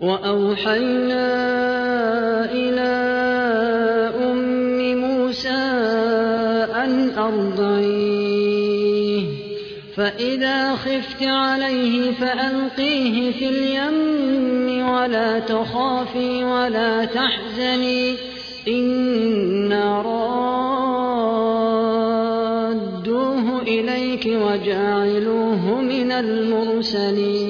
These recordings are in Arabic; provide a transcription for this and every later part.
وأوحينا إلى أم موسى أن أرضعيه فإذا خفت عليه فألقيه في اليم ولا تخافي ولا تحزني إنا رادوه إليك وجاعلوه من المرسلين.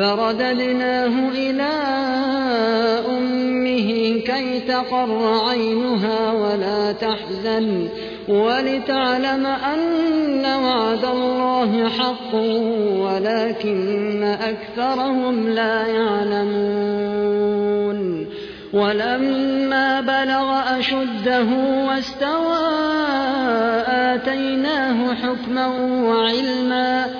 فرددناه إلى أمه كي تقر عينها ولا تحزن ولتعلم أن وعد الله حق ولكن أكثرهم لا يعلمون ولما بلغ أشده واستوى آتيناه حكما وعلما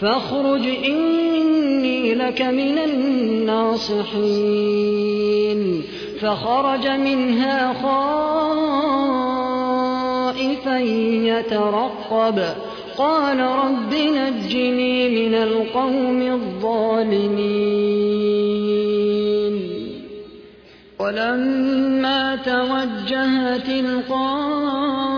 فاخرج إني لك من الناصحين. فخرج منها خائفا يترقب. قال رب نجني من القوم الظالمين. ولما توجه تلقاء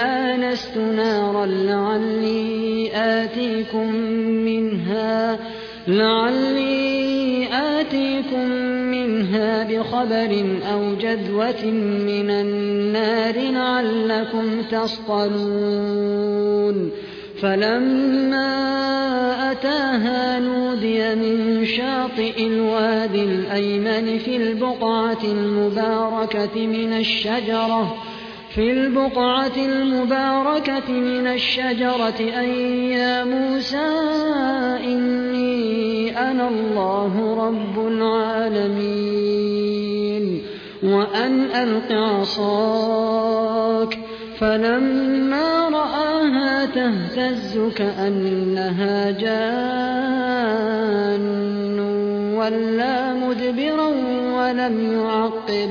آنست نارا لعلي آتيكم منها لعلي آتيكم منها بخبر أو جذوة من النار لعلكم تصطلون. فلما أتاها نودي من شاطئ الوادي الأيمن في البقعة المباركة من الشجرة في البقعة المباركة من الشجرة أن يا موسى إني أنا الله رب العالمين وأن ألق عصاك فلما رآها تهتز كأنها جان ولا مدبرا ولم يعقب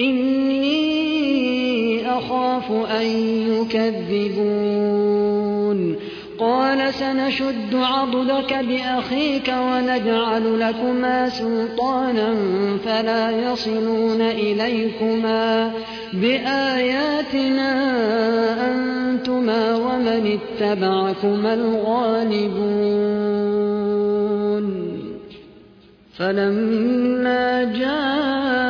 إني أخاف أن يكذبون. قال سنشد عضدك بأخيك ونجعل لكما سلطانا فلا يصلون إليكما. بآياتنا أنتما ومن اتبعكما الغالبون. فلما جاءهم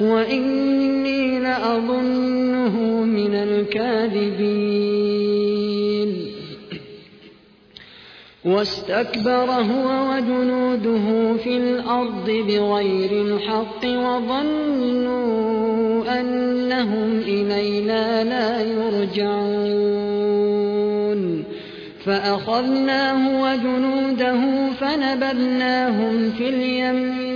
وإني لأظنه من الكاذبين واستكبر هو وجنوده في الأرض بغير الحق وظنوا أنهم إلينا لا يرجعون فأخذناه وجنوده فنبذناهم في اليم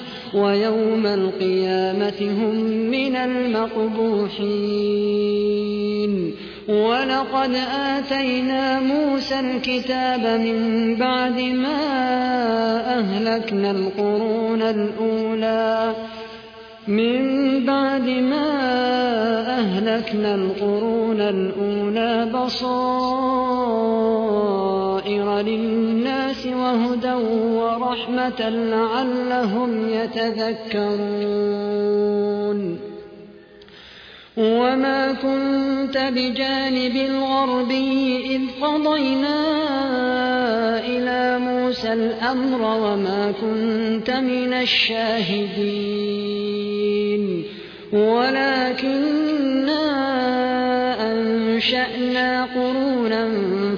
ويوم القيامة هم من المقبوحين. ولقد آتينا موسى الكتاب من بعد ما أهلكنا القرون الأولى. من بعد ما أهلكنا القرون الأولى بصائر للناس وهدى ورحمة لعلهم يتذكرون. وما كنت بجانب الغربي إذ قضينا إلى موسى الأمر وما كنت من الشاهدين. ولكنا أنشأنا قرونا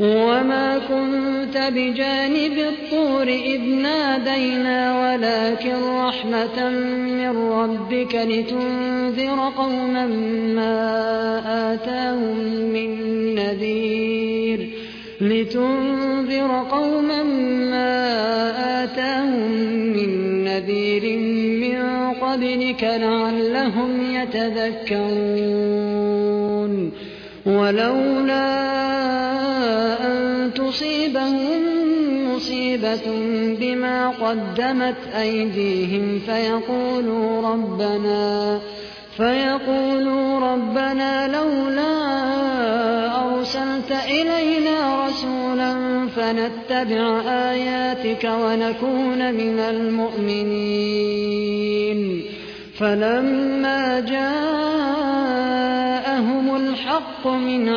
وما كنت بجانب الطور إذ نادينا ولكن رحمة من ربك لتنذر قوما ما آتاهم من نذير لتنذر قوما ما آتاهم من نذير من قبلك لعلهم يتذكرون ولولا مصيبة بما قدمت أيديهم فيقولوا ربنا فيقولوا ربنا لولا أرسلت إلينا رسولا فنتبع آياتك ونكون من المؤمنين فلما جاءهم الحق من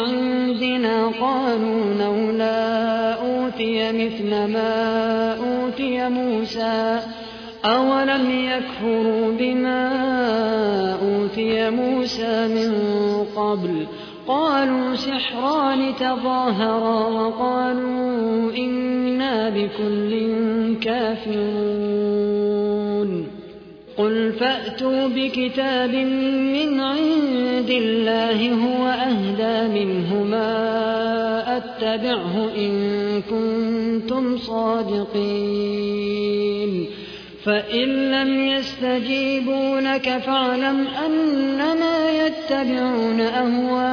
عندنا قالوا لولا أوتي مثل ما أوتي موسى أولم يكفروا بما أوتي موسى من قبل قالوا سحران تظاهرا وقالوا إنا بكل كافرون قل فأتوا بكتاب من عند الله هو أهدى منهما أتبعه إن كنتم صادقين. فإن لم يستجيبوا لك فاعلم أنما يتبعون أهواءهم.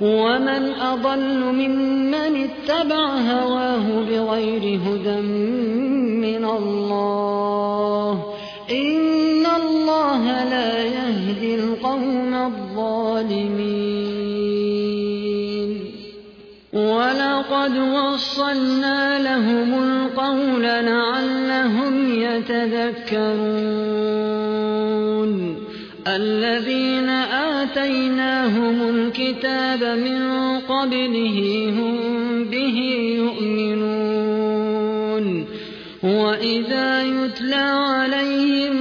ومن أضل ممن اتبع هواه بغير هدى من الله. إن الله لا يهدي القوم الظالمين. ولقد وصلنا لهم القول لعلهم يتذكرون. الذين آتيناهم الكتاب من قبله هم به يؤمنون. وإذا يتلى عليهم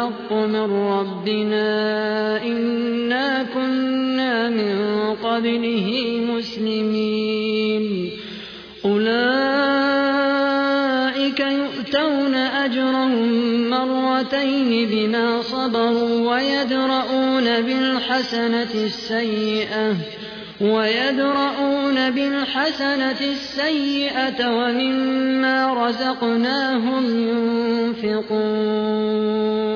الحق من ربنا إنا كنا من قبله مسلمين. أولئك يؤتون أجرهم مرتين بما صبروا ويدرؤون بالحسنة السيئة ويدرؤون بالحسنة السيئة ومما رزقناهم ينفقون.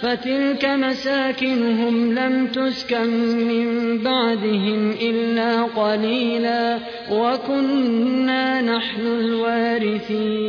فتلك مساكنهم لم تسكن من بعدهم إلا قليلا وكنا نحن الوارثين.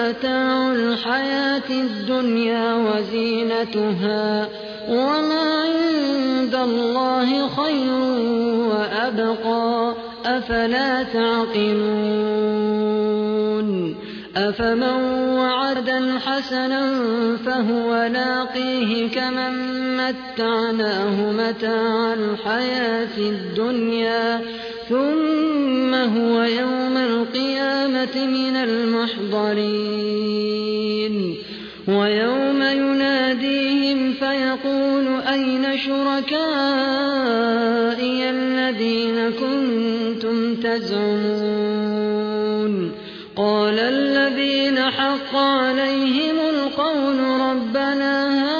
فمتاع الحياة الدنيا وزينتها وما عند الله خير وأبقى أفلا تعقلون؟ أفمن وعدا حسنا فهو لاقيه كمن متعناه متاع الحياة الدنيا ثم هو يوم القيامة من المحضرين. ويوم يناديهم فيقول أين شركائي الذين كنتم تزعمون؟ قال الذين حق عليهم القول ربنا هؤلاء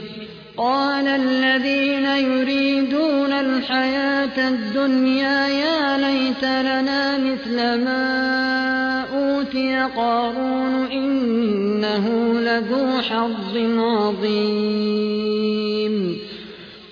قال الذين يريدون الحياة الدنيا يا ليت لنا مثل ما أوتي قارون إنه لذو حظ عظيم.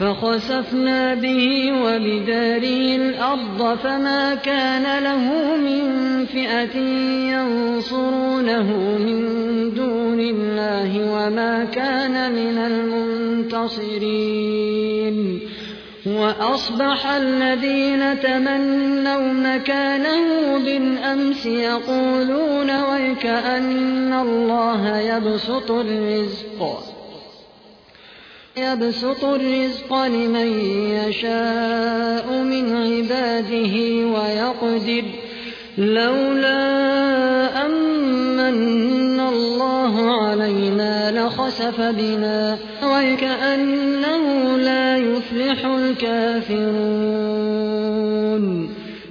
فخسفنا به وبداره الأرض فما كان له من فئة ينصرونه من دون الله وما كان من المنتصرين. وأصبح الذين تمنوا مكانه بالأمس يقولون ويكأن الله يبسط الرزق. يبسط الرزق لمن يشاء من عباده ويقدر. لولا أمن الله علينا لخسف بنا وكأنه لا يفلح الكافرون.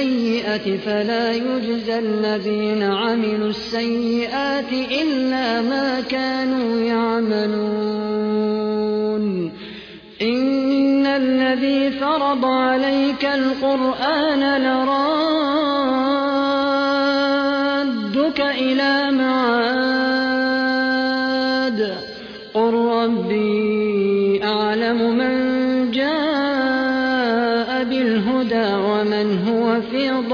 بالسيئة فلا يجزى الذين عملوا السيئات إلا ما كانوا يعملون. إن الذي فرض عليك القرآن لرادك